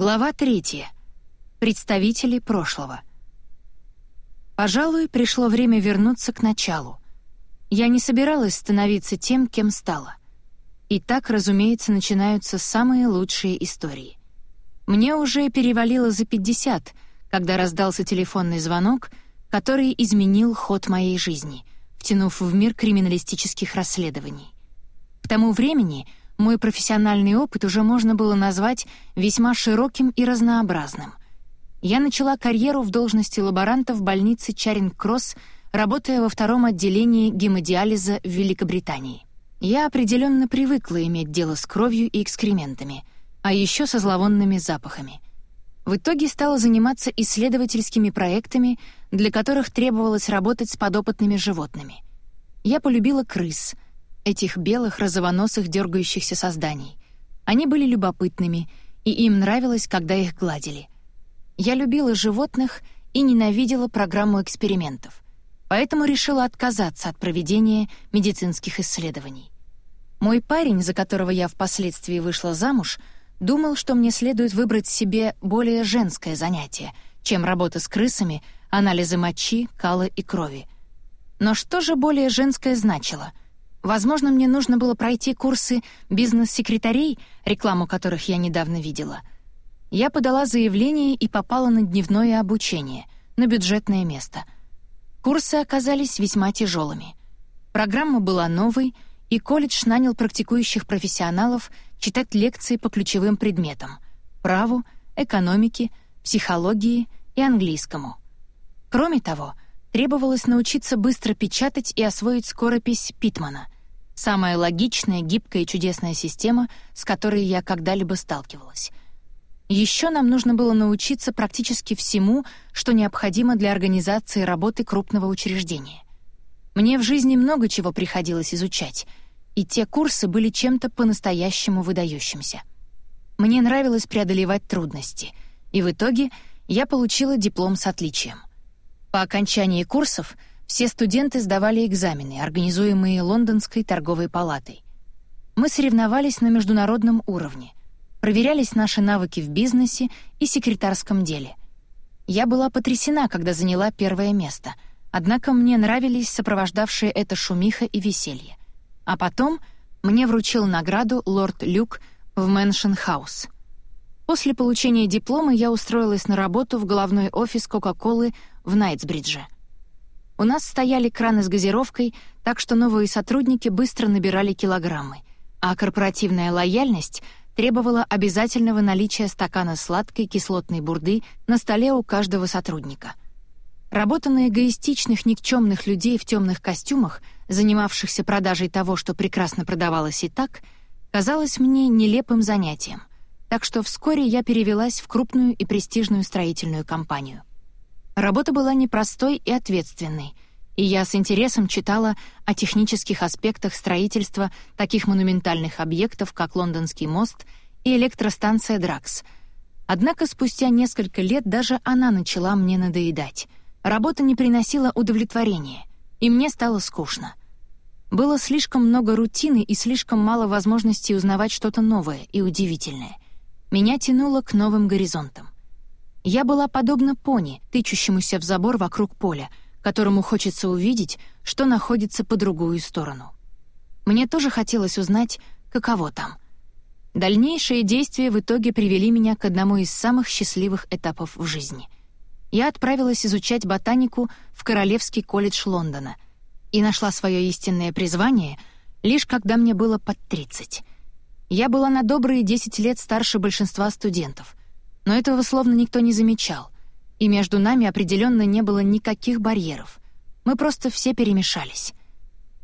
Глава третья. Представители прошлого. Пожалуй, пришло время вернуться к началу. Я не собиралась становиться тем, кем стала. И так, разумеется, начинаются самые лучшие истории. Мне уже перевалило за 50, когда раздался телефонный звонок, который изменил ход моей жизни, втянув в мир криминалистических расследований. К тому времени — мой профессиональный опыт уже можно было назвать весьма широким и разнообразным. Я начала карьеру в должности лаборанта в больнице Чаринг-Кросс, работая во втором отделении гемодиализа в Великобритании. Я определенно привыкла иметь дело с кровью и экскрементами, а еще со зловонными запахами. В итоге стала заниматься исследовательскими проектами, для которых требовалось работать с подопытными животными. Я полюбила крыс — этих белых розовоносых дергающихся созданий. Они были любопытными, и им нравилось, когда их гладили. Я любила животных и ненавидела программу экспериментов, поэтому решила отказаться от проведения медицинских исследований. Мой парень, за которого я впоследствии вышла замуж, думал, что мне следует выбрать себе более женское занятие, чем работа с крысами, анализы мочи, кала и крови. Но что же более женское значило — Возможно, мне нужно было пройти курсы бизнес-секретарей, рекламу которых я недавно видела. Я подала заявление и попала на дневное обучение, на бюджетное место. Курсы оказались весьма тяжелыми. Программа была новой, и колледж нанял практикующих профессионалов читать лекции по ключевым предметам — праву, экономике, психологии и английскому. Кроме того, требовалось научиться быстро печатать и освоить скоропись Питмана — Самая логичная, гибкая и чудесная система, с которой я когда-либо сталкивалась. Еще нам нужно было научиться практически всему, что необходимо для организации работы крупного учреждения. Мне в жизни много чего приходилось изучать, и те курсы были чем-то по-настоящему выдающимся. Мне нравилось преодолевать трудности, и в итоге я получила диплом с отличием. По окончании курсов — все студенты сдавали экзамены, организуемые Лондонской торговой палатой. Мы соревновались на международном уровне, проверялись наши навыки в бизнесе и секретарском деле. Я была потрясена, когда заняла первое место, однако мне нравились сопровождавшие это шумиха и веселье. А потом мне вручил награду лорд Люк в Мэншн Хаус. После получения диплома я устроилась на работу в головной офис Кока-Колы в Найтсбридже — у нас стояли краны с газировкой, так что новые сотрудники быстро набирали килограммы, а корпоративная лояльность требовала обязательного наличия стакана сладкой кислотной бурды на столе у каждого сотрудника. Работа на эгоистичных, никчемных людей в темных костюмах, занимавшихся продажей того, что прекрасно продавалось и так, казалась мне нелепым занятием, так что вскоре я перевелась в крупную и престижную строительную компанию. Работа была непростой и ответственной, и я с интересом читала о технических аспектах строительства таких монументальных объектов, как Лондонский мост и электростанция Дракс. Однако спустя несколько лет даже она начала мне надоедать. Работа не приносила удовлетворения, и мне стало скучно. Было слишком много рутины и слишком мало возможностей узнавать что-то новое и удивительное. Меня тянуло к новым горизонтам. Я была подобна пони, тычущемуся в забор вокруг поля, которому хочется увидеть, что находится по другую сторону. Мне тоже хотелось узнать, каково там. Дальнейшие действия в итоге привели меня к одному из самых счастливых этапов в жизни. Я отправилась изучать ботанику в Королевский колледж Лондона и нашла свое истинное призвание лишь когда мне было под 30. Я была на добрые 10 лет старше большинства студентов, но этого словно никто не замечал, и между нами определенно не было никаких барьеров. Мы просто все перемешались.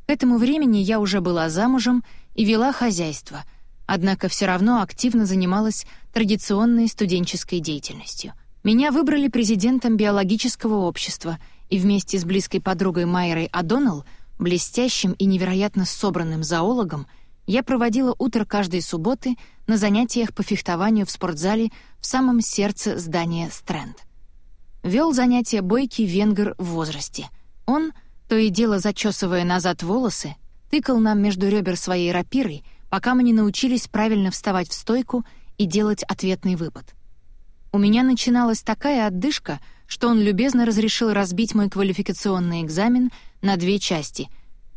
К этому времени я уже была замужем и вела хозяйство, однако все равно активно занималась традиционной студенческой деятельностью. Меня выбрали президентом биологического общества, и вместе с близкой подругой Майрой Адоналл, блестящим и невероятно собранным зоологом, я проводила утро каждой субботы на занятиях по фехтованию в спортзале в самом сердце здания Стрэнд. Вел занятия бойкий венгер в возрасте. Он, то и дело зачесывая назад волосы, тыкал нам между ребер своей рапирой, пока мы не научились правильно вставать в стойку и делать ответный выпад. У меня начиналась такая отдышка, что он любезно разрешил разбить мой квалификационный экзамен на две части,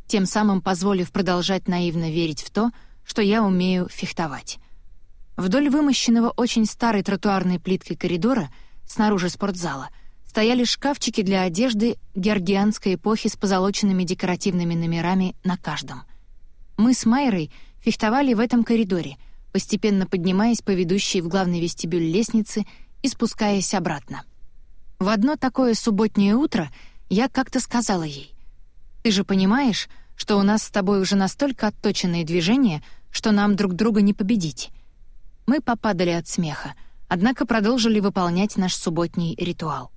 тем самым позволив продолжать наивно верить в то, что я умею фехтовать. Вдоль вымощенного очень старой тротуарной плиткой коридора, снаружи спортзала, стояли шкафчики для одежды георгианской эпохи с позолоченными декоративными номерами на каждом. Мы с Майрой фехтовали в этом коридоре, постепенно поднимаясь по ведущей в главный вестибюль лестнице и спускаясь обратно. В одно такое субботнее утро я как-то сказала ей, «Ты же понимаешь, что у нас с тобой уже настолько отточенные движения, что нам друг друга не победить». Мы попадали от смеха, однако продолжили выполнять наш субботний ритуал.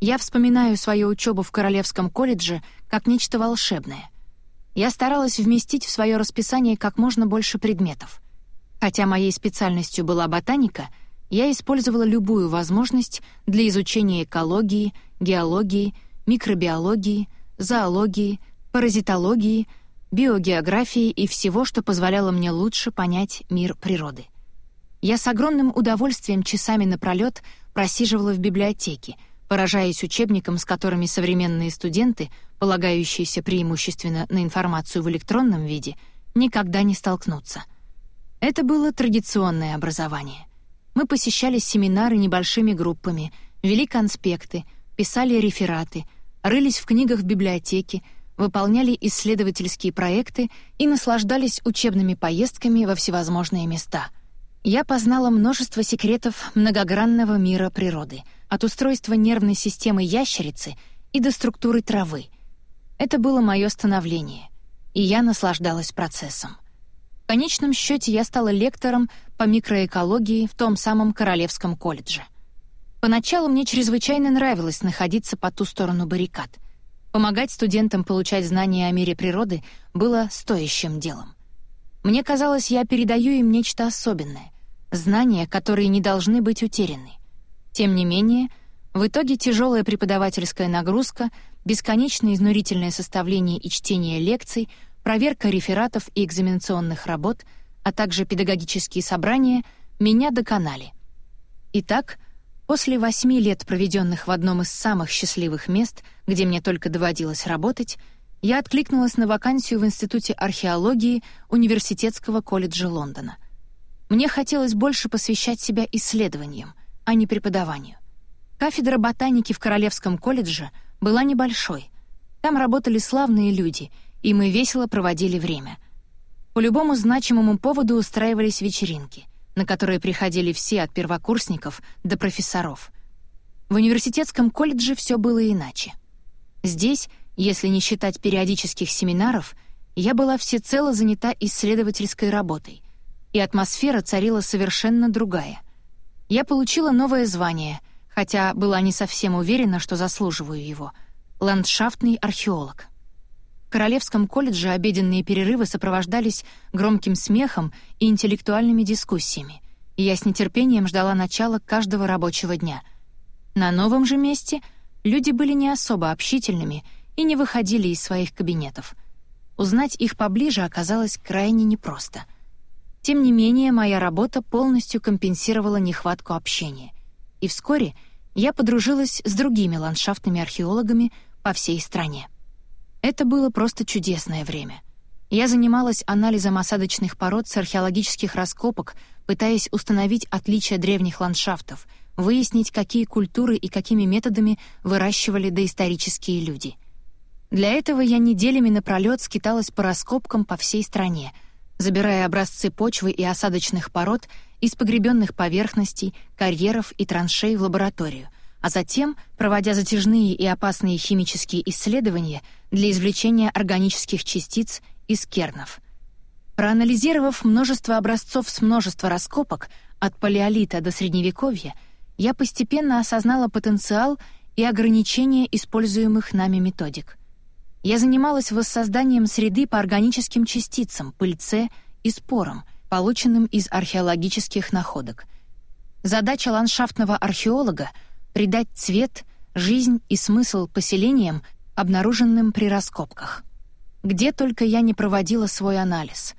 Я вспоминаю свою учебу в Королевском колледже как нечто волшебное. Я старалась вместить в свое расписание как можно больше предметов. Хотя моей специальностью была ботаника, я использовала любую возможность для изучения экологии, геологии, микробиологии, зоологии, паразитологии, биогеографии и всего, что позволяло мне лучше понять мир природы. Я с огромным удовольствием часами напролёт просиживала в библиотеке, поражаясь учебникам, с которыми современные студенты, полагающиеся преимущественно на информацию в электронном виде, никогда не столкнутся. Это было традиционное образование. Мы посещали семинары небольшими группами, вели конспекты, писали рефераты, рылись в книгах в библиотеке, выполняли исследовательские проекты и наслаждались учебными поездками во всевозможные места. Я познала множество секретов многогранного мира природы — от устройства нервной системы ящерицы и до структуры травы. Это было мое становление, и я наслаждалась процессом. В конечном счете я стала лектором по микроэкологии в том самом Королевском колледже. Поначалу мне чрезвычайно нравилось находиться по ту сторону баррикад. Помогать студентам получать знания о мире природы было стоящим делом. Мне казалось, я передаю им нечто особенное, знания, которые не должны быть утеряны. Тем не менее, в итоге тяжелая преподавательская нагрузка, бесконечное изнурительное составление и чтение лекций, проверка рефератов и экзаменационных работ, а также педагогические собрания меня доконали. Итак, после восьми лет, проведенных в одном из самых счастливых мест, где мне только доводилось работать, я откликнулась на вакансию в Институте археологии Университетского колледжа Лондона. Мне хотелось больше посвящать себя исследованиям — а не преподаванию. Кафедра ботаники в Королевском колледже была небольшой. Там работали славные люди, и мы весело проводили время. По любому значимому поводу устраивались вечеринки, на которые приходили все от первокурсников до профессоров. В университетском колледже все было иначе. Здесь, если не считать периодических семинаров, я была всецело занята исследовательской работой, и атмосфера царила совершенно другая. Я получила новое звание, хотя была не совсем уверена, что заслуживаю его — ландшафтный археолог. В Королевском колледже обеденные перерывы сопровождались громким смехом и интеллектуальными дискуссиями, и я с нетерпением ждала начала каждого рабочего дня. На новом же месте люди были не особо общительными и не выходили из своих кабинетов. Узнать их поближе оказалось крайне непросто — тем не менее, моя работа полностью компенсировала нехватку общения. И вскоре я подружилась с другими ландшафтными археологами по всей стране. Это было просто чудесное время. Я занималась анализом осадочных пород с археологических раскопок, пытаясь установить отличия древних ландшафтов, выяснить, какие культуры и какими методами выращивали доисторические люди. Для этого я неделями напролёт скиталась по раскопкам по всей стране — забирая образцы почвы и осадочных пород из погребенных поверхностей, карьеров и траншей в лабораторию, а затем проводя затяжные и опасные химические исследования для извлечения органических частиц из кернов. Проанализировав множество образцов с множества раскопок от палеолита до средневековья, я постепенно осознала потенциал и ограничения используемых нами методик — я занималась воссозданием среды по органическим частицам, пыльце и спорам, полученным из археологических находок. Задача ландшафтного археолога — придать цвет, жизнь и смысл поселениям, обнаруженным при раскопках. Где только я не проводила свой анализ.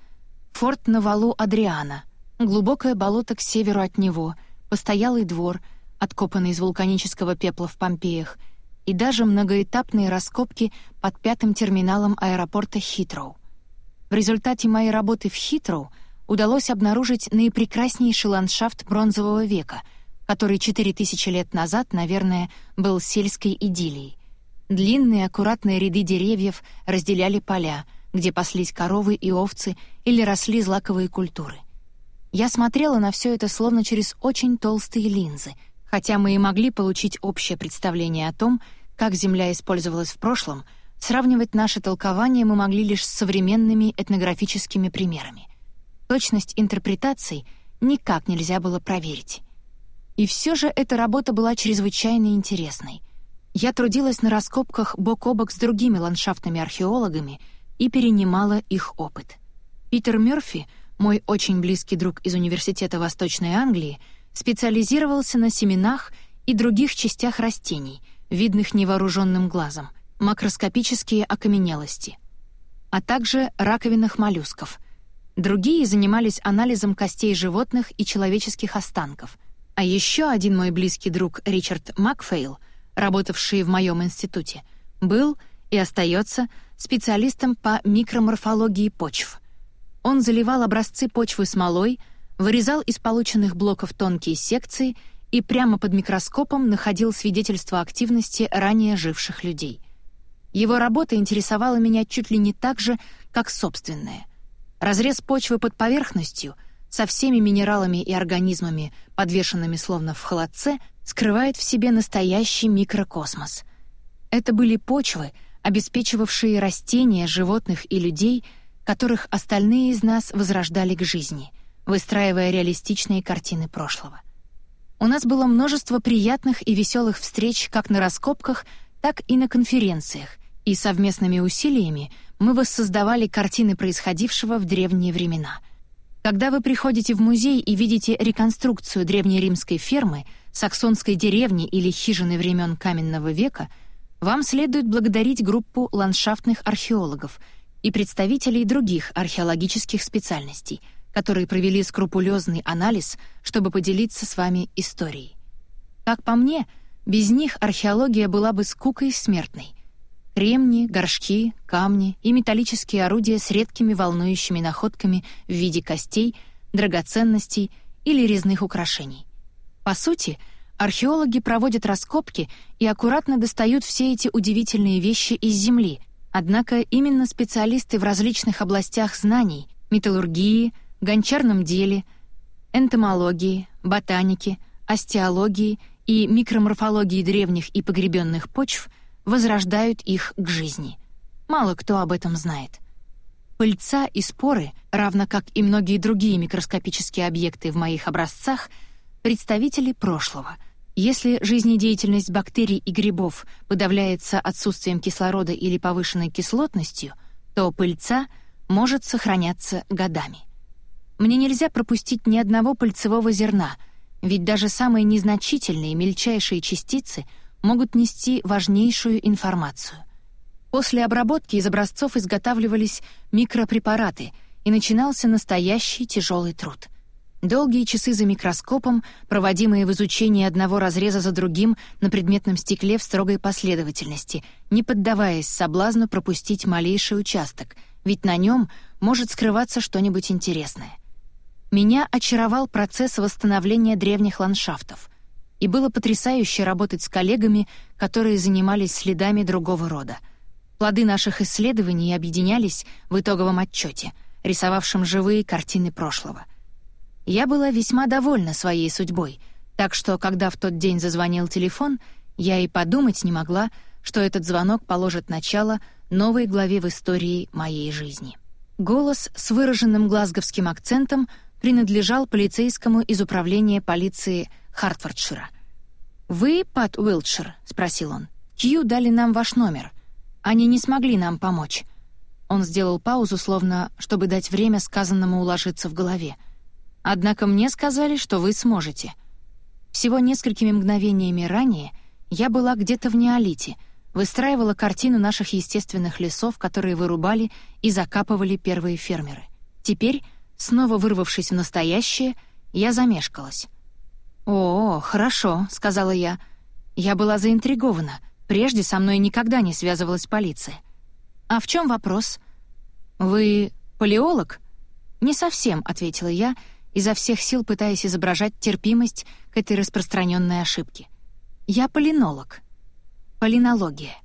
Форт на валу Адриана, глубокое болото к северу от него, постоялый двор, откопанный из вулканического пепла в Помпеях, и даже многоэтапные раскопки под пятым терминалом аэропорта Хитроу. В результате моей работы в Хитроу удалось обнаружить наипрекраснейший ландшафт бронзового века, который 4000 лет назад, наверное, был сельской идиллией. Длинные аккуратные ряды деревьев разделяли поля, где паслись коровы и овцы или росли злаковые культуры. Я смотрела на все это словно через очень толстые линзы, хотя мы и могли получить общее представление о том, как Земля использовалась в прошлом, сравнивать наше толкование мы могли лишь с современными этнографическими примерами. Точность интерпретаций никак нельзя было проверить. И все же эта работа была чрезвычайно интересной. Я трудилась на раскопках бок о бок с другими ландшафтными археологами и перенимала их опыт. Питер Мёрфи, мой очень близкий друг из Университета Восточной Англии, специализировался на семенах и других частях растений, видных невооруженным глазом, макроскопические окаменелости, а также раковинах моллюсков. Другие занимались анализом костей животных и человеческих останков. А еще один мой близкий друг Ричард Макфейл, работавший в моем институте, был и остается специалистом по микроморфологии почв. Он заливал образцы почвы смолой, вырезал из полученных блоков тонкие секции и прямо под микроскопом находил свидетельства активности ранее живших людей. Его работа интересовала меня чуть ли не так же, как собственная. Разрез почвы под поверхностью со всеми минералами и организмами, подвешенными словно в холодце, скрывает в себе настоящий микрокосмос. Это были почвы, обеспечивавшие растения, животных и людей, которых остальные из нас возрождали к жизни, выстраивая реалистичные картины прошлого. У нас было множество приятных и веселых встреч как на раскопках, так и на конференциях, и совместными усилиями мы воссоздавали картины происходившего в древние времена. Когда вы приходите в музей и видите реконструкцию древнеримской фермы, саксонской деревни или хижины времен каменного века, вам следует благодарить группу ландшафтных археологов и представителей других археологических специальностей, которые провели скрупулезный анализ, чтобы поделиться с вами историей. Как по мне, без них археология была бы скукой смертной — Кремни, горшки, камни и металлические орудия с редкими волнующими находками в виде костей, драгоценностей или резных украшений. По сути, археологи проводят раскопки и аккуратно достают все эти удивительные вещи из земли, однако именно специалисты в различных областях знаний — металлургии, гончарном деле, энтомологии, ботанике, остеологии и микроморфологии древних и погребенных почв — возрождают их к жизни. Мало кто об этом знает. Пыльца и споры, равно как и многие другие микроскопические объекты в моих образцах, представители прошлого. Если жизнедеятельность бактерий и грибов подавляется отсутствием кислорода или повышенной кислотностью, то пыльца может сохраняться годами. Мне нельзя пропустить ни одного пыльцевого зерна, ведь даже самые незначительные мельчайшие частицы — могут нести важнейшую информацию. После обработки из образцов изготавливались микропрепараты, и начинался настоящий тяжелый труд. Долгие часы за микроскопом, проводимые в изучении одного разреза за другим на предметном стекле в строгой последовательности, не поддаваясь соблазну пропустить малейший участок, ведь на нем может скрываться что-нибудь интересное. Меня очаровал процесс восстановления древних ландшафтов — и было потрясающе работать с коллегами, которые занимались следами другого рода. Плоды наших исследований объединялись в итоговом отчете, рисовавшем живые картины прошлого. Я была весьма довольна своей судьбой, так что, когда в тот день зазвонил телефон, я и подумать не могла, что этот звонок положит начало новой главе в истории моей жизни. Голос с выраженным глазговским акцентом принадлежал полицейскому из управления полиции Хартфордшира. «Вы Пат Уилтшир?» — спросил он. «Кью дали нам ваш номер. Они не смогли нам помочь». Он сделал паузу, словно чтобы дать время сказанному уложиться в голове. «Однако мне сказали, что вы сможете». Всего несколькими мгновениями ранее я была где-то в Неолите, выстраивала картину наших естественных лесов, которые вырубали и закапывали первые фермеры. Теперь, снова вырвавшись в настоящее, я замешкалась. «О, хорошо», — сказала я. Я была заинтригована. Прежде со мной никогда не связывалась полиция. «А в чем вопрос?» «Вы палеолог?» «Не совсем», — ответила я, изо всех сил пытаясь изображать терпимость к этой распространенной ошибке. «Я полинолог». Полинология.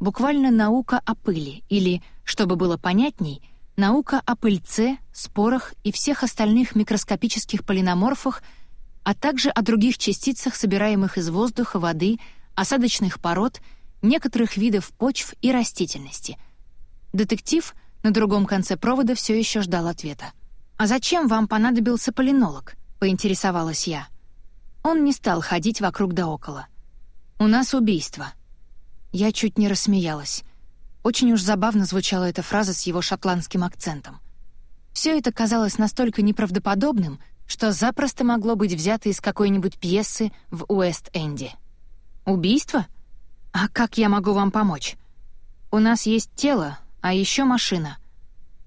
Буквально наука о пыли, или, чтобы было понятней, наука о пыльце, спорах и всех остальных микроскопических полиноморфах, а также о других частицах, собираемых из воздуха, воды, осадочных пород, некоторых видов почв и растительности. Детектив на другом конце провода все еще ждал ответа. «А зачем вам понадобился полинолог?» — поинтересовалась я. Он не стал ходить вокруг да около. «У нас убийство». Я чуть не рассмеялась. Очень уж забавно звучала эта фраза с его шотландским акцентом. Все это казалось настолько неправдоподобным, что запросто могло быть взято из какой-нибудь пьесы в Уэст-Энде. «Убийство? А как я могу вам помочь? У нас есть тело, а еще машина.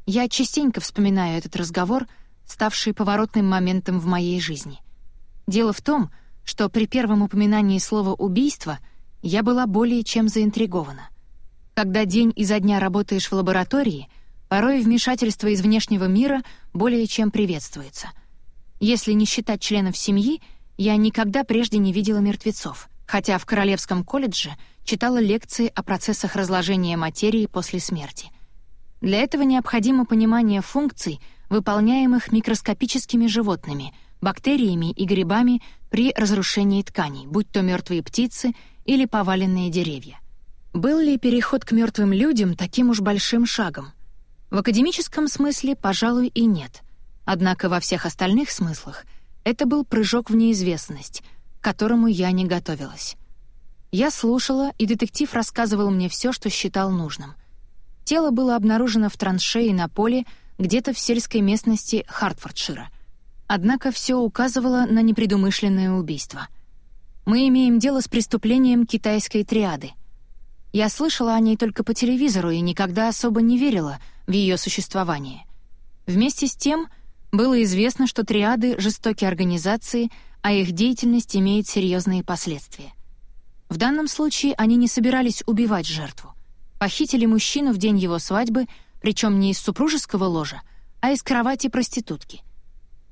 Я частенько вспоминаю этот разговор, ставший поворотным моментом в моей жизни. Дело в том, что при первом упоминании слова «убийство» я была более чем заинтригована. Когда день изо дня работаешь в лаборатории, порой вмешательство из внешнего мира более чем приветствуется. Если не считать членов семьи, я никогда прежде не видела мертвецов — хотя в Королевском колледже читала лекции о процессах разложения материи после смерти. Для этого необходимо понимание функций, выполняемых микроскопическими животными, бактериями и грибами при разрушении тканей, будь то мертвые птицы или поваленные деревья. Был ли переход к мертвым людям таким уж большим шагом? В академическом смысле, пожалуй, и нет. Однако во всех остальных смыслах это был прыжок в неизвестность — к которому я не готовилась. Я слушала, и детектив рассказывал мне все, что считал нужным. Тело было обнаружено в траншее на поле где-то в сельской местности Хартфордшира. Однако все указывало на непредумышленное убийство. Мы имеем дело с преступлением китайской триады. Я слышала о ней только по телевизору и никогда особо не верила в ее существование. Вместе с тем было известно, что триады — жестокие организации — а их деятельность имеет серьезные последствия. В данном случае они не собирались убивать жертву. Похитили мужчину в день его свадьбы, причем не из супружеского ложа, а из кровати проститутки.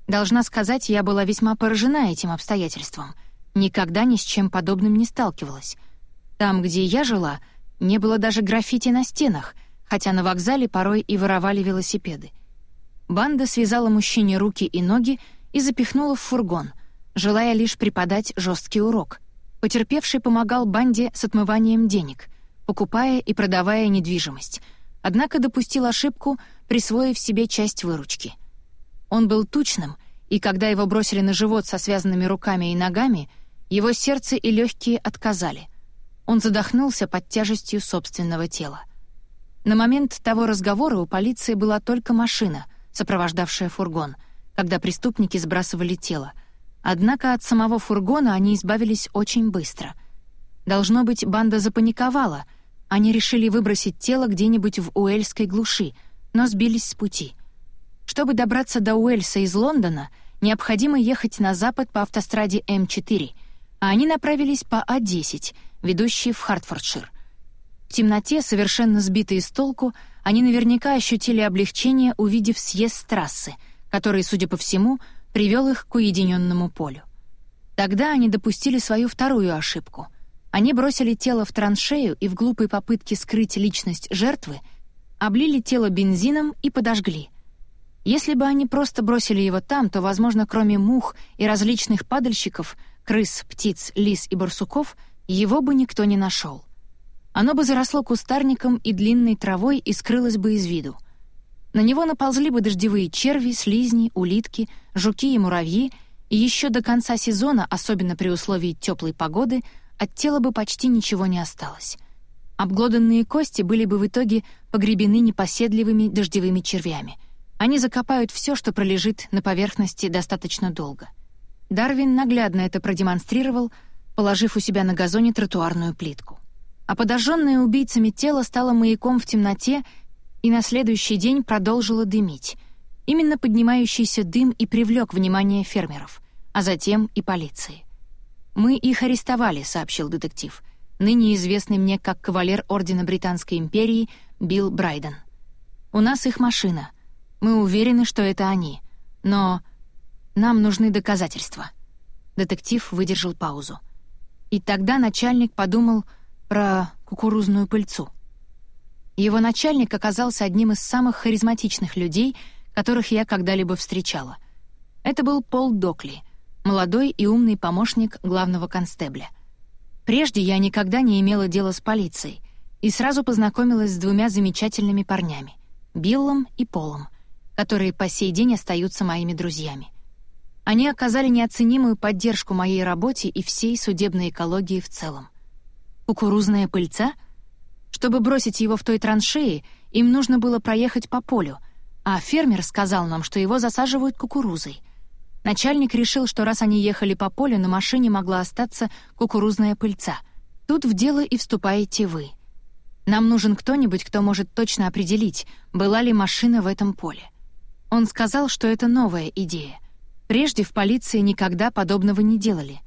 Должна сказать, я была весьма поражена этим обстоятельством. Никогда ни с чем подобным не сталкивалась. Там, где я жила, не было даже граффити на стенах, хотя на вокзале порой и воровали велосипеды. Банда связала мужчине руки и ноги и запихнула в фургон — желая лишь преподать жесткий урок. Потерпевший помогал банде с отмыванием денег, покупая и продавая недвижимость, однако допустил ошибку, присвоив себе часть выручки. Он был тучным, и когда его бросили на живот со связанными руками и ногами, его сердце и легкие отказали. Он задохнулся под тяжестью собственного тела. На момент того разговора у полиции была только машина, сопровождавшая фургон, когда преступники сбрасывали тело — Однако от самого фургона они избавились очень быстро. Должно быть, банда запаниковала. Они решили выбросить тело где-нибудь в Уэльской глуши, но сбились с пути. Чтобы добраться до Уэльса из Лондона, необходимо ехать на запад по автостраде М4, а они направились по А10, ведущей в Хартфордшир. В темноте, совершенно сбитые с толку, они наверняка ощутили облегчение, увидев съезд трассы, который, судя по всему, — привел их к уединенному полю. Тогда они допустили свою вторую ошибку. Они бросили тело в траншею и в глупой попытке скрыть личность жертвы облили тело бензином и подожгли. Если бы они просто бросили его там, то, возможно, кроме мух и различных падальщиков, крыс, птиц, лис и барсуков, его бы никто не нашел. Оно бы заросло кустарником и длинной травой и скрылось бы из виду. На него наползли бы дождевые черви, слизни, улитки, жуки и муравьи, и еще до конца сезона, особенно при условии теплой погоды, от тела бы почти ничего не осталось. Обглоданные кости были бы в итоге погребены непоседливыми дождевыми червями. Они закопают все, что пролежит на поверхности достаточно долго. Дарвин наглядно это продемонстрировал, положив у себя на газоне тротуарную плитку. А подожженное убийцами тело стало маяком в темноте и на следующий день продолжила дымить. Именно поднимающийся дым и привлек внимание фермеров. а затем и полиции. «Мы их арестовали», — сообщил детектив, ныне известный мне как кавалер Ордена Британской империи Билл Брайден. «У нас их машина. Мы уверены, что это они. Но нам нужны доказательства». Детектив выдержал паузу. И тогда начальник подумал про кукурузную пыльцу. Его начальник оказался одним из самых харизматичных людей, которых я когда-либо встречала. Это был Пол Докли, молодой и умный помощник главного констебля. Прежде я никогда не имела дела с полицией и сразу познакомилась с двумя замечательными парнями — Биллом и Полом, которые по сей день остаются моими друзьями. Они оказали неоценимую поддержку моей работе и всей судебной экологии в целом. Кукурузная пыльца? Чтобы бросить его в той траншеи, им нужно было проехать по полю, а фермер сказал нам, что его засаживают кукурузой — Начальник решил, что раз они ехали по полю, на машине могла остаться кукурузная пыльца. Тут в дело и вступаете вы. Нам нужен кто-нибудь, кто может точно определить, была ли машина в этом поле. Он сказал, что это новая идея. Прежде в полиции никогда подобного не делали.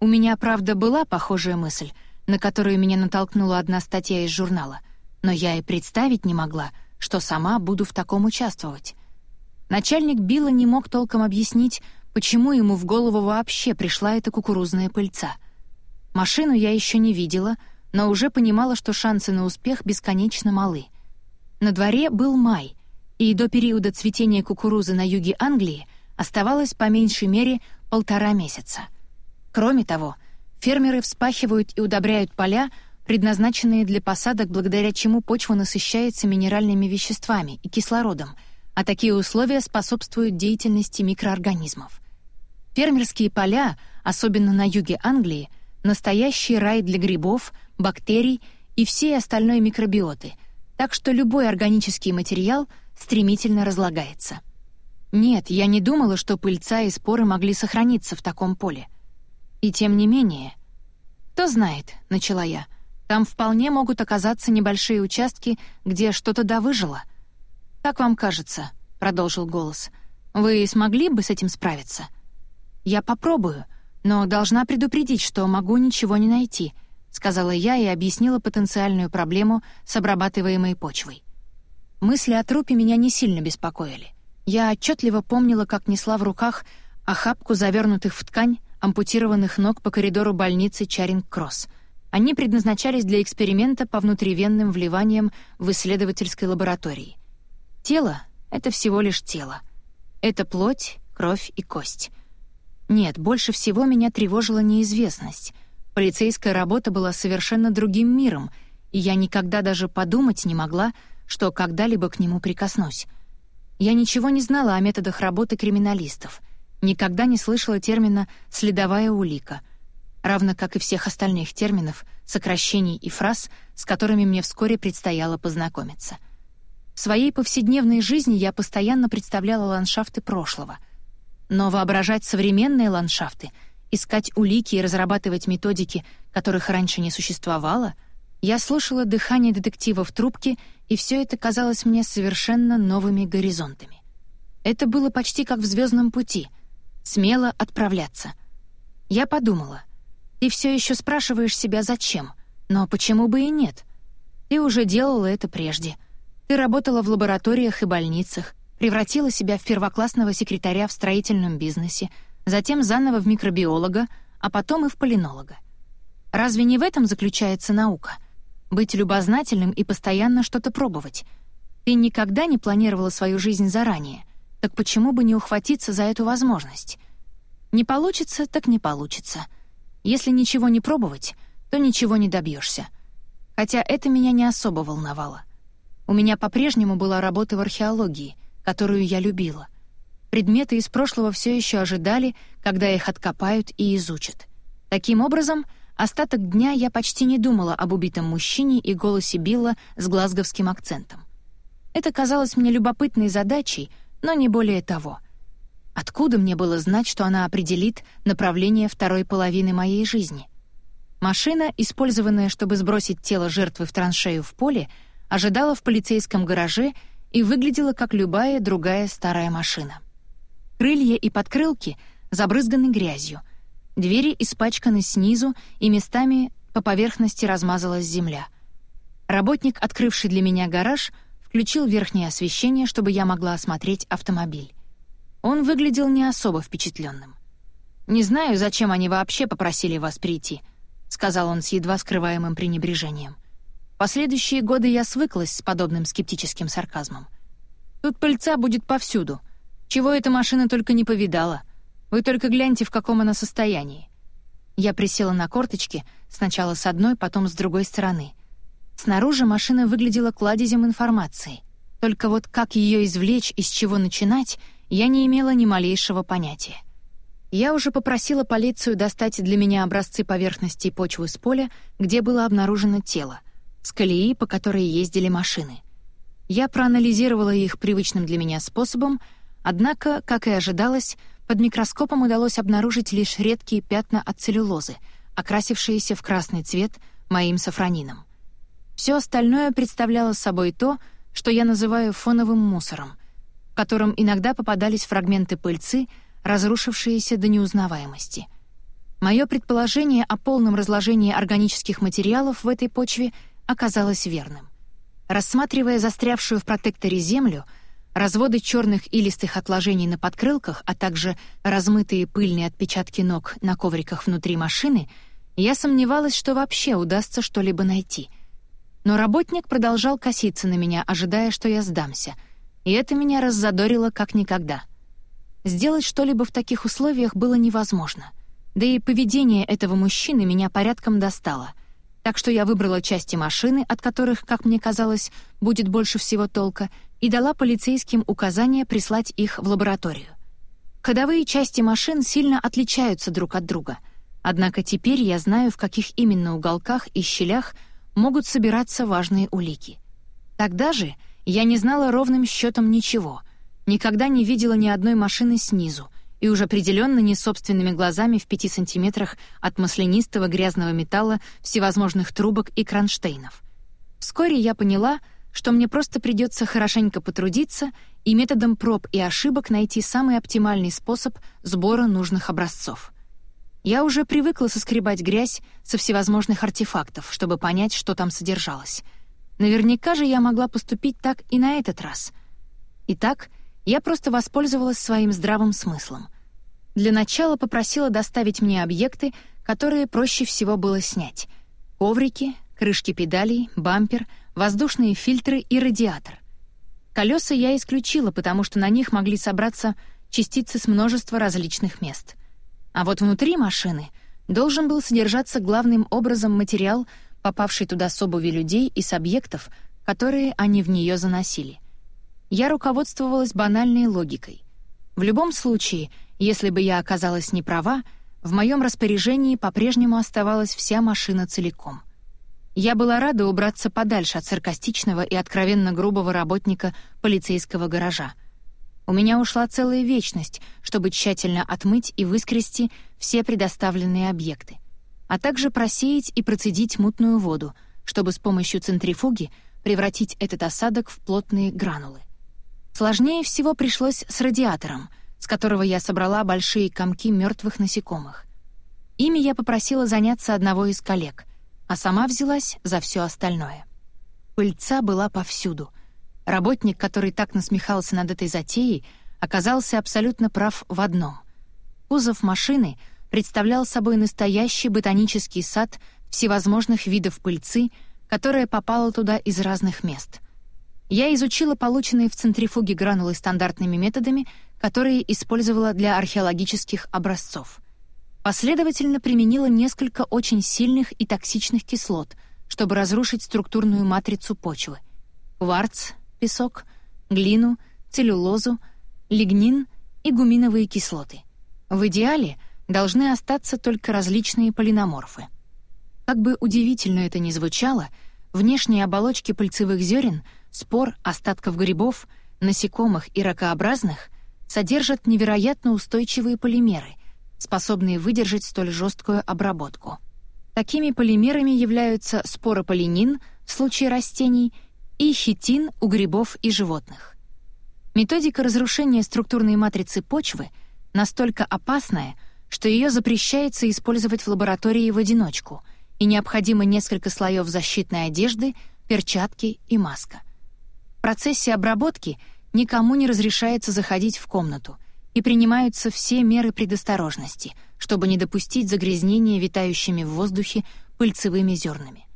У меня, правда, была похожая мысль, на которую меня натолкнула одна статья из журнала, но я и представить не могла, что сама буду в таком участвовать. Начальник Билла не мог толком объяснить, почему ему в голову вообще пришла эта кукурузная пыльца. Машину я еще не видела, но уже понимала, что шансы на успех бесконечно малы. На дворе был май, и до периода цветения кукурузы на юге Англии оставалось по меньшей мере полтора месяца. Кроме того, фермеры вспахивают и удобряют поля, предназначенные для посадок, благодаря чему почва насыщается минеральными веществами и кислородом — а такие условия способствуют деятельности микроорганизмов. Фермерские поля, особенно на юге Англии, настоящий рай для грибов, бактерий и всей остальной микробиоты, так что любой органический материал стремительно разлагается. Нет, я не думала, что пыльца и споры могли сохраниться в таком поле. И тем не менее... «Кто знает», — начала я, — «там вполне могут оказаться небольшие участки, где что-то довыжило, «Как вам кажется?» — продолжил голос. «Вы смогли бы с этим справиться?» «Я попробую, но должна предупредить, что могу ничего не найти», — сказала я и объяснила потенциальную проблему с обрабатываемой почвой. Мысли о трупе меня не сильно беспокоили. Я отчетливо помнила, как несла в руках охапку завернутых в ткань ампутированных ног по коридору больницы Чаринг-Кросс. Они предназначались для эксперимента по внутривенным вливаниям в исследовательской лаборатории. Тело — это всего лишь тело. Это плоть, кровь и кость. Нет, больше всего меня тревожила неизвестность. Полицейская работа была совершенно другим миром, и я никогда даже подумать не могла, что когда-либо к нему прикоснусь. Я ничего не знала о методах работы криминалистов, никогда не слышала термина «следовая улика», равно как и всех остальных терминов, сокращений и фраз, с которыми мне вскоре предстояло познакомиться — в своей повседневной жизни я постоянно представляла ландшафты прошлого. Но воображать современные ландшафты, искать улики и разрабатывать методики, которых раньше не существовало, я слушала дыхание детектива в трубке, и все это казалось мне совершенно новыми горизонтами. Это было почти как в звездном пути — смело отправляться. Я подумала, ты все еще спрашиваешь себя, зачем, но почему бы и нет? Ты уже делала это прежде — ты работала в лабораториях и больницах, превратила себя в первоклассного секретаря в строительном бизнесе, затем заново в микробиолога, а потом и в полинолога. Разве не в этом заключается наука? Быть любознательным и постоянно что-то пробовать. Ты никогда не планировала свою жизнь заранее, так почему бы не ухватиться за эту возможность? Не получится, так не получится. Если ничего не пробовать, то ничего не добьешься. Хотя это меня не особо волновало. У меня по-прежнему была работа в археологии, которую я любила. Предметы из прошлого все еще ожидали, когда их откопают и изучат. Таким образом, остаток дня я почти не думала об убитом мужчине и голосе Билла с глазговским акцентом. Это казалось мне любопытной задачей, но не более того. Откуда мне было знать, что она определит направление второй половины моей жизни? Машина, использованная, чтобы сбросить тело жертвы в траншею в поле, ожидала в полицейском гараже и выглядела как любая другая старая машина. Крылья и подкрылки забрызганы грязью. Двери испачканы снизу, и местами по поверхности размазалась земля. Работник, открывший для меня гараж, включил верхнее освещение, чтобы я могла осмотреть автомобиль. Он выглядел не особо впечатленным. «Не знаю, зачем они вообще попросили вас прийти», — сказал он с едва скрываемым пренебрежением. Последующие годы я свыклась с подобным скептическим сарказмом. «Тут пыльца будет повсюду. Чего эта машина только не повидала. Вы только гляньте, в каком она состоянии». Я присела на корточки, сначала с одной, потом с другой стороны. Снаружи машина выглядела кладезем информации. Только вот как ее извлечь и с чего начинать, я не имела ни малейшего понятия. Я уже попросила полицию достать для меня образцы поверхности почвы с поля, где было обнаружено тело, с колеи, по которой ездили машины. Я проанализировала их привычным для меня способом, однако, как и ожидалось, под микроскопом удалось обнаружить лишь редкие пятна от целлюлозы, окрасившиеся в красный цвет моим сафранином. Все остальное представляло собой то, что я называю фоновым мусором, в котором иногда попадались фрагменты пыльцы — разрушившиеся до неузнаваемости. Мое предположение о полном разложении органических материалов в этой почве оказалось верным. Рассматривая застрявшую в протекторе землю, разводы черных илистых отложений на подкрылках, а также размытые пыльные отпечатки ног на ковриках внутри машины, я сомневалась, что вообще удастся что-либо найти. Но работник продолжал коситься на меня, ожидая, что я сдамся, и это меня раззадорило как никогда — Сделать что-либо в таких условиях было невозможно. Да и поведение этого мужчины меня порядком достало. Так что я выбрала части машины, от которых, как мне казалось, будет больше всего толка, и дала полицейским указание прислать их в лабораторию. Ходовые части машин сильно отличаются друг от друга. Однако теперь я знаю, в каких именно уголках и щелях могут собираться важные улики. Тогда же я не знала ровным счетом ничего — Никогда не видела ни одной машины снизу и уже определенно не собственными глазами в пяти сантиметрах от маслянистого грязного металла всевозможных трубок и кронштейнов. Вскоре я поняла, что мне просто придется хорошенько потрудиться и методом проб и ошибок найти самый оптимальный способ сбора нужных образцов. Я уже привыкла соскребать грязь со всевозможных артефактов, чтобы понять, что там содержалось. Наверняка же я могла поступить так и на этот раз. Итак, я просто воспользовалась своим здравым смыслом. Для начала попросила доставить мне объекты, которые проще всего было снять. Коврики, крышки педалей, бампер, воздушные фильтры и радиатор. Колеса я исключила, потому что на них могли собраться частицы с множества различных мест. А вот внутри машины должен был содержаться главным образом материал, попавший туда с обуви людей и с объектов, которые они в нее заносили — я руководствовалась банальной логикой. В любом случае, если бы я оказалась не права, в моем распоряжении по-прежнему оставалась вся машина целиком. Я была рада убраться подальше от саркастичного и откровенно грубого работника полицейского гаража. У меня ушла целая вечность, чтобы тщательно отмыть и выскрести все предоставленные объекты, а также просеять и процедить мутную воду, чтобы с помощью центрифуги превратить этот осадок в плотные гранулы. Сложнее всего пришлось с радиатором, с которого я собрала большие комки мертвых насекомых. Ими я попросила заняться одного из коллег, а сама взялась за все остальное. Пыльца была повсюду. Работник, который так насмехался над этой затеей, оказался абсолютно прав в одном. Кузов машины представлял собой настоящий ботанический сад всевозможных видов пыльцы, которая попала туда из разных мест — я изучила полученные в центрифуге гранулы стандартными методами, которые использовала для археологических образцов. Последовательно применила несколько очень сильных и токсичных кислот, чтобы разрушить структурную матрицу почвы. Кварц, песок, глину, целлюлозу, лигнин и гуминовые кислоты. В идеале должны остаться только различные полиноморфы. Как бы удивительно это ни звучало, внешние оболочки пыльцевых зерен — спор остатков грибов, насекомых и ракообразных содержат невероятно устойчивые полимеры, способные выдержать столь жесткую обработку. Такими полимерами являются спорополинин в случае растений и хитин у грибов и животных. Методика разрушения структурной матрицы почвы Настолько опасная, что ее запрещается использовать в лаборатории в одиночку, и необходимо несколько слоев защитной одежды, перчатки и маска. В процессе обработки никому не разрешается заходить в комнату, и принимаются все меры предосторожности, чтобы не допустить загрязнения витающими в воздухе пыльцевыми зернами.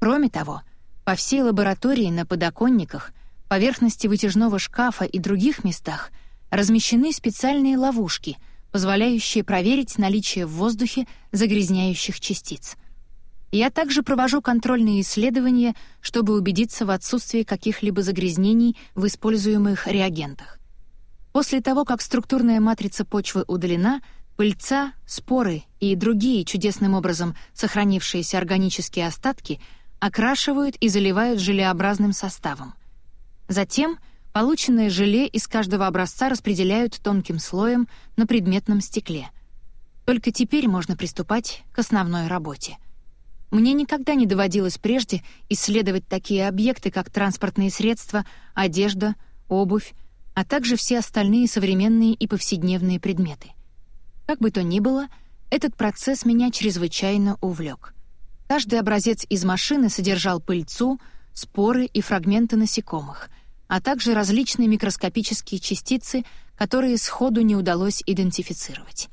Кроме того, по всей лаборатории на подоконниках, поверхности вытяжного шкафа и других местах размещены специальные ловушки, позволяющие проверить наличие в воздухе загрязняющих частиц. Я также провожу контрольные исследования, чтобы убедиться в отсутствии каких-либо загрязнений в используемых реагентах. После того, как структурная матрица почвы удалена, пыльца, споры и другие чудесным образом сохранившиеся органические остатки окрашивают и заливают желеобразным составом. Затем полученное желе из каждого образца распределяют тонким слоем на предметном стекле. Только теперь можно приступать к основной работе. Мне никогда не доводилось прежде исследовать такие объекты, как транспортные средства, одежда, обувь, а также все остальные современные и повседневные предметы. Как бы то ни было, этот процесс меня чрезвычайно увлек. Каждый образец из машины содержал пыльцу, споры и фрагменты насекомых, а также различные микроскопические частицы, которые сходу не удалось идентифицировать.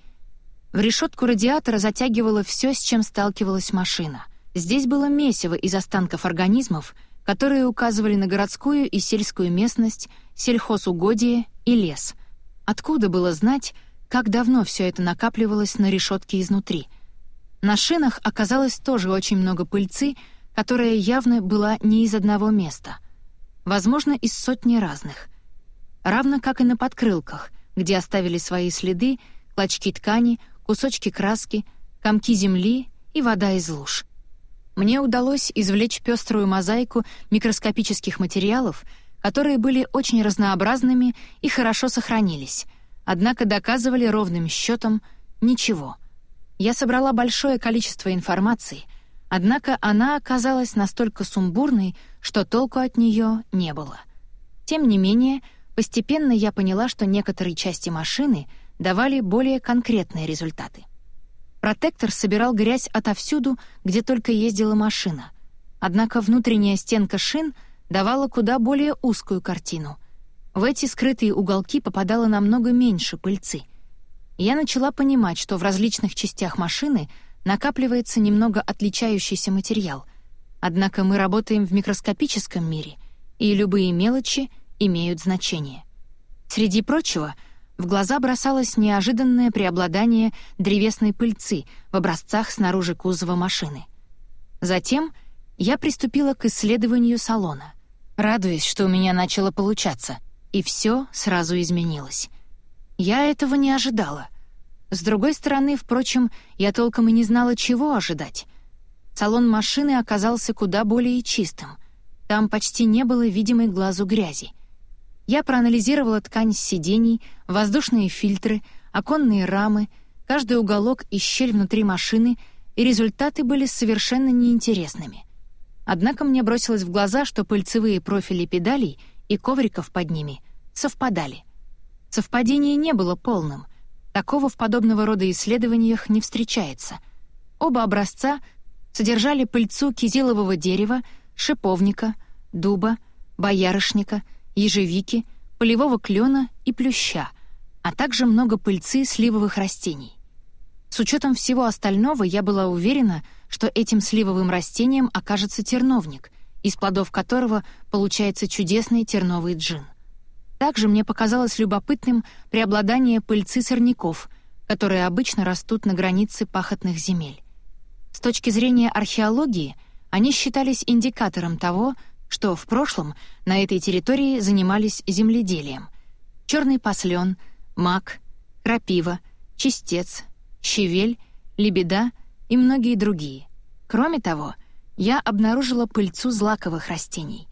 В решетку радиатора затягивало все, с чем сталкивалась машина. Здесь было месиво из останков организмов, которые указывали на городскую и сельскую местность, сельхозугодие и лес. Откуда было знать, как давно все это накапливалось на решетке изнутри? На шинах оказалось тоже очень много пыльцы, которая явно была не из одного места. Возможно, из сотни разных. Равно как и на подкрылках, где оставили свои следы клочки ткани, кусочки краски, комки земли и вода из луж. Мне удалось извлечь пеструю мозаику микроскопических материалов, которые были очень разнообразными и хорошо сохранились, однако доказывали ровным счетом ничего. Я собрала большое количество информации, однако она оказалась настолько сумбурной, что толку от нее не было. Тем не менее, постепенно я поняла, что некоторые части машины давали более конкретные результаты. Протектор собирал грязь отовсюду, где только ездила машина. Однако внутренняя стенка шин давала куда более узкую картину. В эти скрытые уголки попадало намного меньше пыльцы. Я начала понимать, что в различных частях машины накапливается немного отличающийся материал. Однако мы работаем в микроскопическом мире, и любые мелочи имеют значение. Среди прочего — в глаза бросалось неожиданное преобладание древесной пыльцы в образцах снаружи кузова машины. Затем я приступила к исследованию салона, радуясь, что у меня начало получаться, и все сразу изменилось. Я этого не ожидала. С другой стороны, впрочем, я толком и не знала, чего ожидать. Салон машины оказался куда более чистым. Там почти не было видимой глазу грязи — я проанализировала ткань сидений, воздушные фильтры, оконные рамы, каждый уголок и щель внутри машины, и результаты были совершенно неинтересными. Однако мне бросилось в глаза, что пыльцевые профили педалей и ковриков под ними совпадали. Совпадение не было полным. Такого в подобного рода исследованиях не встречается. Оба образца содержали пыльцу кизилового дерева, шиповника, дуба, боярышника — ежевики, полевого клена и плюща, а также много пыльцы сливовых растений. С учетом всего остального я была уверена, что этим сливовым растением окажется терновник, из плодов которого получается чудесный терновый джин. Также мне показалось любопытным преобладание пыльцы сорняков, которые обычно растут на границе пахотных земель. С точки зрения археологии, они считались индикатором того, что в прошлом на этой территории занимались земледелием. Черный послен, мак, крапива, чистец, щавель, лебеда и многие другие. Кроме того, я обнаружила пыльцу злаковых растений.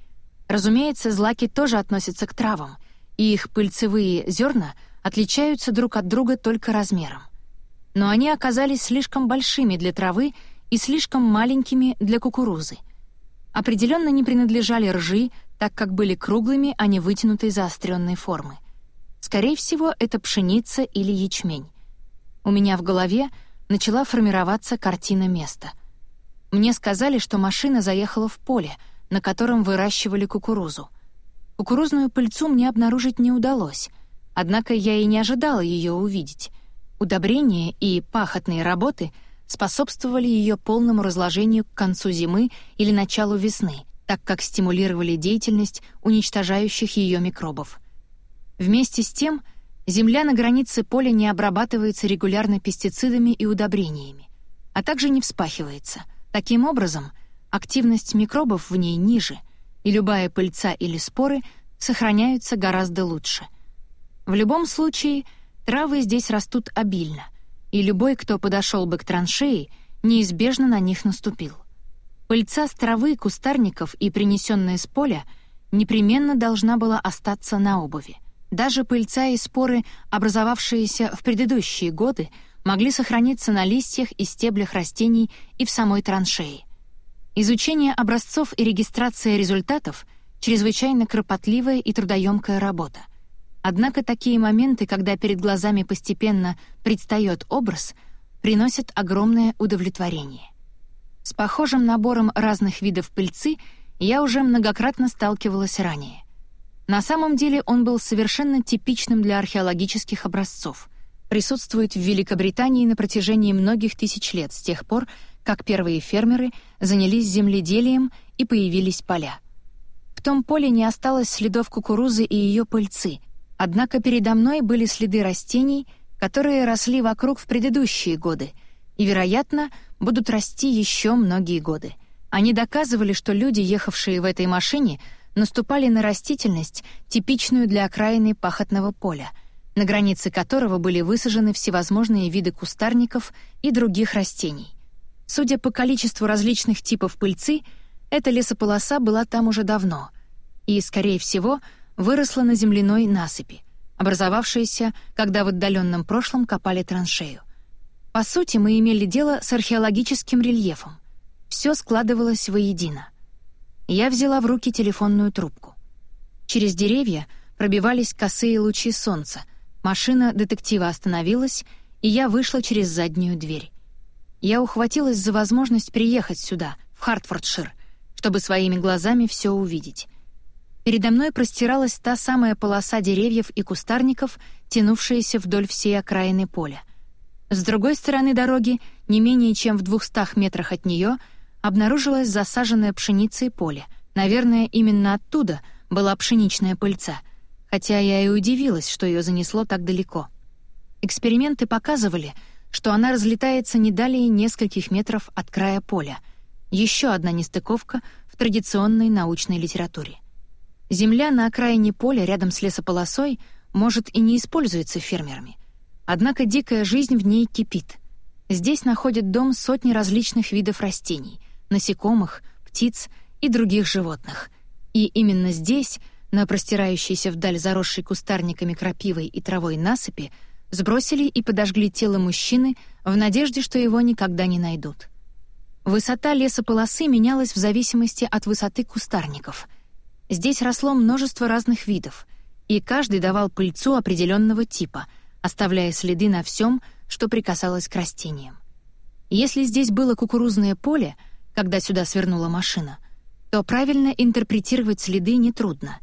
Разумеется, злаки тоже относятся к травам, и их пыльцевые зерна отличаются друг от друга только размером. Но они оказались слишком большими для травы и слишком маленькими для кукурузы — определенно не принадлежали ржи, так как были круглыми, а не вытянутой заостренной формы. Скорее всего, это пшеница или ячмень. У меня в голове начала формироваться картина места. Мне сказали, что машина заехала в поле, на котором выращивали кукурузу. Кукурузную пыльцу мне обнаружить не удалось, однако я и не ожидала ее увидеть. Удобрения и пахотные работы способствовали ее полному разложению к концу зимы или началу весны, так как стимулировали деятельность уничтожающих ее микробов. Вместе с тем, земля на границе поля не обрабатывается регулярно пестицидами и удобрениями, а также не вспахивается. Таким образом, активность микробов в ней ниже, и любая пыльца или споры сохраняются гораздо лучше. В любом случае, травы здесь растут обильно, и любой, кто подошел бы к траншеи, неизбежно на них наступил. Пыльца с травы, кустарников и принесенная с поля непременно должна была остаться на обуви. Даже пыльца и споры, образовавшиеся в предыдущие годы, могли сохраниться на листьях и стеблях растений и в самой траншеи. Изучение образцов и регистрация результатов — чрезвычайно кропотливая и трудоемкая работа. Однако такие моменты, когда перед глазами постепенно предстает образ, приносят огромное удовлетворение. С похожим набором разных видов пыльцы я уже многократно сталкивалась ранее — на самом деле он был совершенно типичным для археологических образцов. Присутствует в Великобритании на протяжении многих тысяч лет с тех пор, как первые фермеры занялись земледелием и появились поля. В том поле не осталось следов кукурузы и ее пыльцы, однако передо мной были следы растений, которые росли вокруг в предыдущие годы и, вероятно, будут расти еще многие годы. Они доказывали, что люди, ехавшие в этой машине — наступали на растительность, типичную для окраины пахотного поля, на границе которого были высажены всевозможные виды кустарников и других растений. Судя по количеству различных типов пыльцы, эта лесополоса была там уже давно и, скорее всего, выросла на земляной насыпи, образовавшейся, когда в отдаленном прошлом копали траншею. По сути, мы имели дело с археологическим рельефом. Все складывалось воедино. Я взяла в руки телефонную трубку. Через деревья пробивались косые лучи солнца. Машина детектива остановилась, и я вышла через заднюю дверь. Я ухватилась за возможность приехать сюда, в Хартфордшир, чтобы своими глазами все увидеть. Передо мной простиралась та самая полоса деревьев и кустарников, тянувшаяся вдоль всей окраины поля. С другой стороны дороги, не менее чем в двухстах метрах от нее, обнаружилось засаженное пшеницей поле. Наверное, именно оттуда была пшеничная пыльца, хотя я и удивилась, что ее занесло так далеко. Эксперименты показывали, что она разлетается не далее нескольких метров от края поля. Еще одна нестыковка в традиционной научной литературе. Земля на окраине поля рядом с лесополосой может и не используется фермерами. Однако дикая жизнь в ней кипит. Здесь находят дом сотни различных видов растений — насекомых, птиц и других животных. И именно здесь, на простирающейся вдаль заросшей кустарниками крапивой и травой насыпи, сбросили и подожгли тело мужчины в надежде, что его никогда не найдут. Высота лесополосы менялась в зависимости от высоты кустарников. Здесь росло множество разных видов, и каждый давал пыльцу определенного типа, оставляя следы на всем, что прикасалось к растениям. Если здесь было кукурузное поле — когда сюда свернула машина, то правильно интерпретировать следы нетрудно.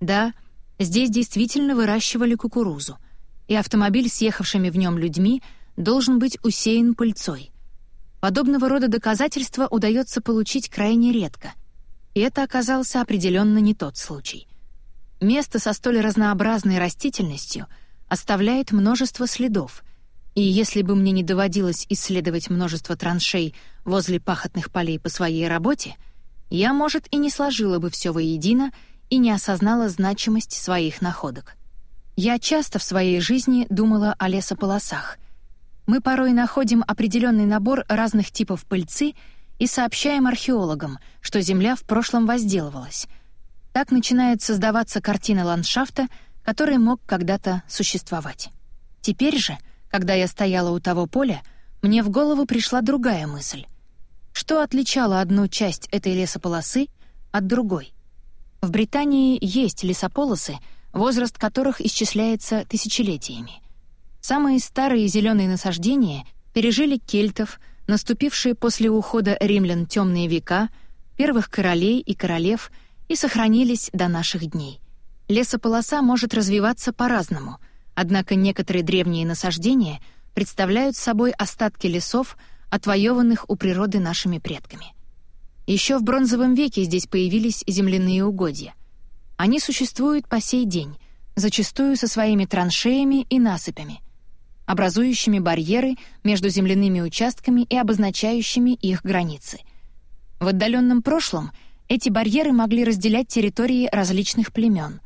Да, здесь действительно выращивали кукурузу, и автомобиль с ехавшими в нем людьми должен быть усеян пыльцой. Подобного рода доказательства удается получить крайне редко, и это оказался определенно не тот случай. Место со столь разнообразной растительностью оставляет множество следов, и если бы мне не доводилось исследовать множество траншей возле пахотных полей по своей работе, я, может, и не сложила бы все воедино и не осознала значимость своих находок. Я часто в своей жизни думала о лесополосах. Мы порой находим определенный набор разных типов пыльцы и сообщаем археологам, что Земля в прошлом возделывалась. Так начинает создаваться картина ландшафта, который мог когда-то существовать. Теперь же — когда я стояла у того поля, мне в голову пришла другая мысль. Что отличало одну часть этой лесополосы от другой? В Британии есть лесополосы, возраст которых исчисляется тысячелетиями. Самые старые зеленые насаждения пережили кельтов, наступившие после ухода римлян темные века, первых королей и королев и сохранились до наших дней. Лесополоса может развиваться по-разному, однако некоторые древние насаждения представляют собой остатки лесов, отвоеванных у природы нашими предками. Еще в бронзовом веке здесь появились земляные угодья. Они существуют по сей день, зачастую со своими траншеями и насыпями, образующими барьеры между земляными участками и обозначающими их границы. В отдаленном прошлом эти барьеры могли разделять территории различных племен.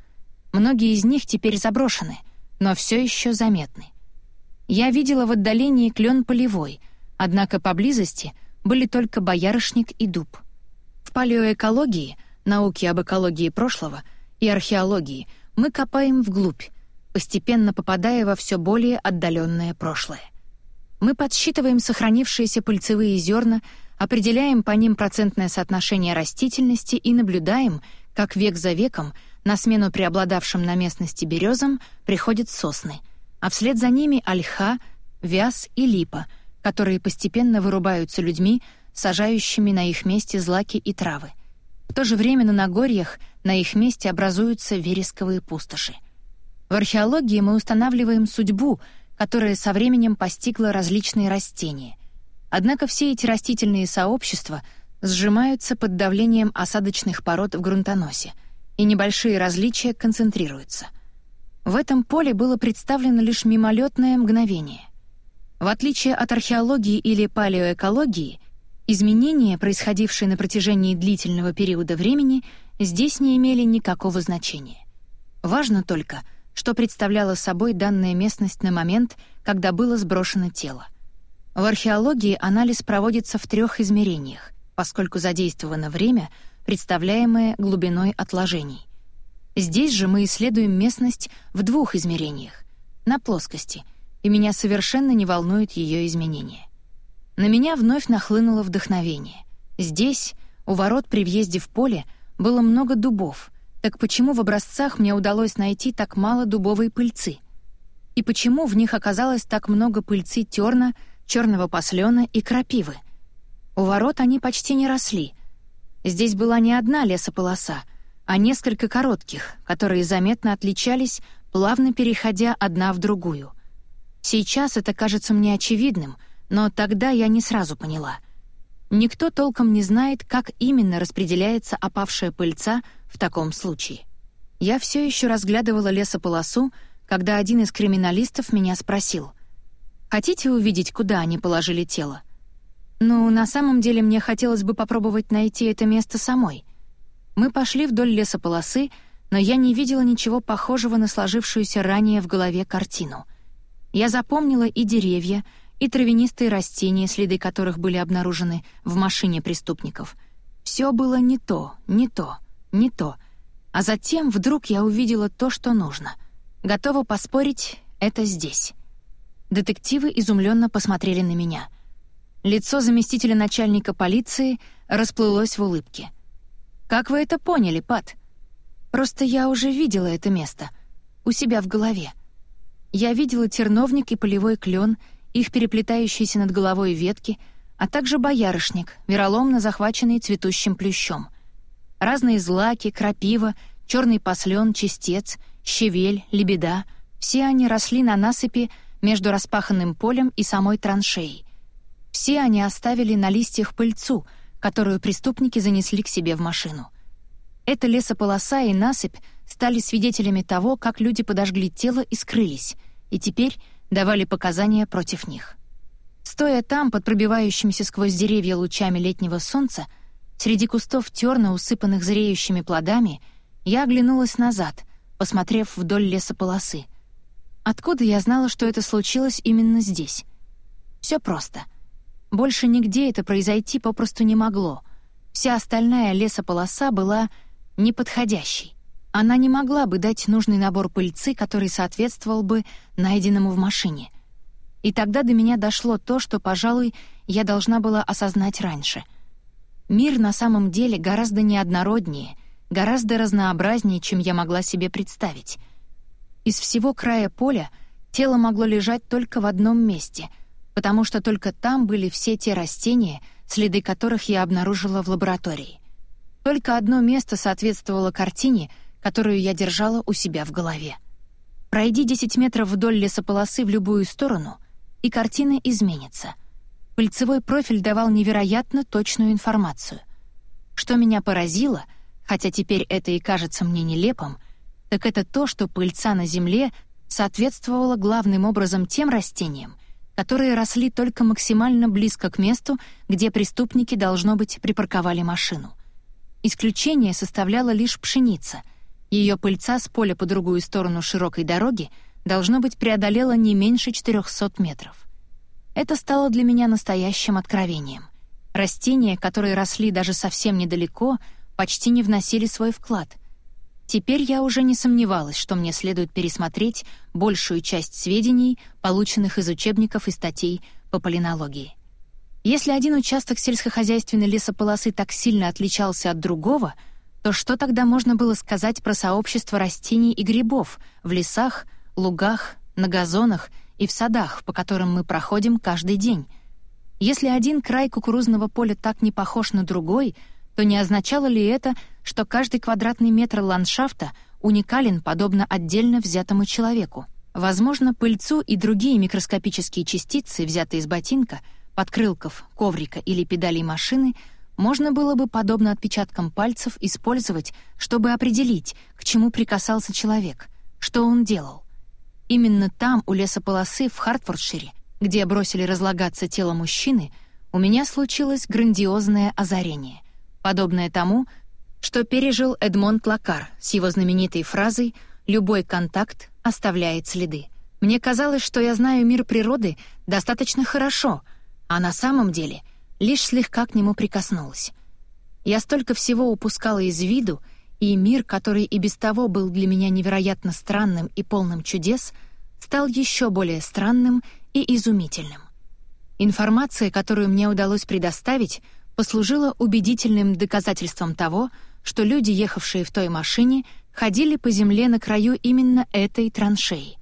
Многие из них теперь заброшены, но все еще заметны. Я видела в отдалении клен полевой, однако поблизости были только боярышник и дуб — в палеоэкологии, науке об экологии прошлого и археологии мы копаем вглубь, постепенно попадая во все более отдаленное прошлое. Мы подсчитываем сохранившиеся пыльцевые зерна, определяем по ним процентное соотношение растительности и наблюдаем, как век за веком на смену преобладавшим на местности березам приходят сосны, а вслед за ними ольха, вяз и липа, которые постепенно вырубаются людьми, сажающими на их месте злаки и травы. В то же время на Нагорьях на их месте образуются вересковые пустоши. В археологии мы устанавливаем судьбу, которая со временем постигла различные растения. Однако все эти растительные сообщества сжимаются под давлением осадочных пород в грунтоносе, и небольшие различия концентрируются. В этом поле было представлено лишь мимолетное мгновение. В отличие от археологии или палеоэкологии — Изменения, происходившие на протяжении длительного периода времени, здесь не имели никакого значения. Важно только, что представляла собой данная местность на момент, когда было сброшено тело. В археологии анализ проводится в трех измерениях, поскольку задействовано время, представляемое глубиной отложений. Здесь же мы исследуем местность в двух измерениях, на плоскости, и меня совершенно не волнуют ее изменения. На меня вновь нахлынуло вдохновение. Здесь, у ворот при въезде в поле, было много дубов. Так почему в образцах мне удалось найти так мало дубовой пыльцы? И почему в них оказалось так много пыльцы терна, черного послена и крапивы? У ворот они почти не росли. Здесь была не одна лесополоса, а несколько коротких, которые заметно отличались, плавно переходя одна в другую. Сейчас это кажется мне очевидным — но тогда я не сразу поняла. Никто толком не знает, как именно распределяется опавшая пыльца в таком случае. Я все еще разглядывала лесополосу, когда один из криминалистов меня спросил. «Хотите увидеть, куда они положили тело?» «Ну, на самом деле мне хотелось бы попробовать найти это место самой». Мы пошли вдоль лесополосы, но я не видела ничего похожего на сложившуюся ранее в голове картину. Я запомнила и деревья, и травянистые растения, следы которых были обнаружены в машине преступников. Все было не то, не то, не то. А затем вдруг я увидела то, что нужно. Готова поспорить, это здесь. Детективы изумленно посмотрели на меня. Лицо заместителя начальника полиции расплылось в улыбке. «Как вы это поняли, Пат?» «Просто я уже видела это место. У себя в голове. Я видела терновник и полевой клен — их переплетающиеся над головой ветки, а также боярышник, вероломно захваченный цветущим плющом. Разные злаки, крапива, черный послен, чистец, щавель, лебеда — все они росли на насыпи между распаханным полем и самой траншеей. Все они оставили на листьях пыльцу, которую преступники занесли к себе в машину. Эта лесополоса и насыпь стали свидетелями того, как люди подожгли тело и скрылись, и теперь давали показания против них. Стоя там, под пробивающимися сквозь деревья лучами летнего солнца, среди кустов терна, усыпанных зреющими плодами, я оглянулась назад, посмотрев вдоль лесополосы. Откуда я знала, что это случилось именно здесь? Все просто. Больше нигде это произойти попросту не могло. Вся остальная лесополоса была неподходящей. Она не могла бы дать нужный набор пыльцы, который соответствовал бы найденному в машине. И тогда до меня дошло то, что, пожалуй, я должна была осознать раньше. Мир на самом деле гораздо неоднороднее, гораздо разнообразнее, чем я могла себе представить — Из всего края поля тело могло лежать только в одном месте, потому что только там были все те растения, следы которых я обнаружила в лаборатории. Только одно место соответствовало картине, которую я держала у себя в голове. Пройди 10 метров вдоль лесополосы в любую сторону, и картина изменится. Пыльцевой профиль давал невероятно точную информацию. Что меня поразило, хотя теперь это и кажется мне нелепым, так это то, что пыльца на земле соответствовала главным образом тем растениям, которые росли только максимально близко к месту, где преступники, должно быть, припарковали машину. Исключение составляла лишь пшеница — ее пыльца с поля по другую сторону широкой дороги должно быть преодолела не меньше 400 метров. Это стало для меня настоящим откровением. Растения, которые росли даже совсем недалеко, почти не вносили свой вклад. Теперь я уже не сомневалась, что мне следует пересмотреть большую часть сведений, полученных из учебников и статей по полинологии. Если один участок сельскохозяйственной лесополосы так сильно отличался от другого — то что тогда можно было сказать про сообщество растений и грибов в лесах, лугах, на газонах и в садах, по которым мы проходим каждый день? Если один край кукурузного поля так не похож на другой, то не означало ли это, что каждый квадратный метр ландшафта уникален подобно отдельно взятому человеку? Возможно, пыльцу и другие микроскопические частицы, взятые из ботинка, подкрылков, коврика или педалей машины — можно было бы, подобно отпечаткам пальцев, использовать, чтобы определить, к чему прикасался человек, что он делал. Именно там, у лесополосы в Хартфордшире, где бросили разлагаться тело мужчины, у меня случилось грандиозное озарение, подобное тому, что пережил Эдмонд Лакар с его знаменитой фразой «любой контакт оставляет следы». Мне казалось, что я знаю мир природы достаточно хорошо, а на самом деле — лишь слегка к нему прикоснулась. Я столько всего упускала из виду, и мир, который и без того был для меня невероятно странным и полным чудес, стал еще более странным и изумительным. Информация, которую мне удалось предоставить, послужила убедительным доказательством того, что люди, ехавшие в той машине, ходили по земле на краю именно этой траншеи.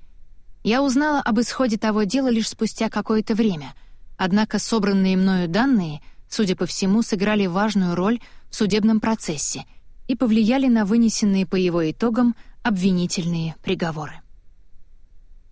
Я узнала об исходе того дела лишь спустя какое-то время — Однако собранные мною данные, судя по всему, сыграли важную роль в судебном процессе и повлияли на вынесенные по его итогам обвинительные приговоры.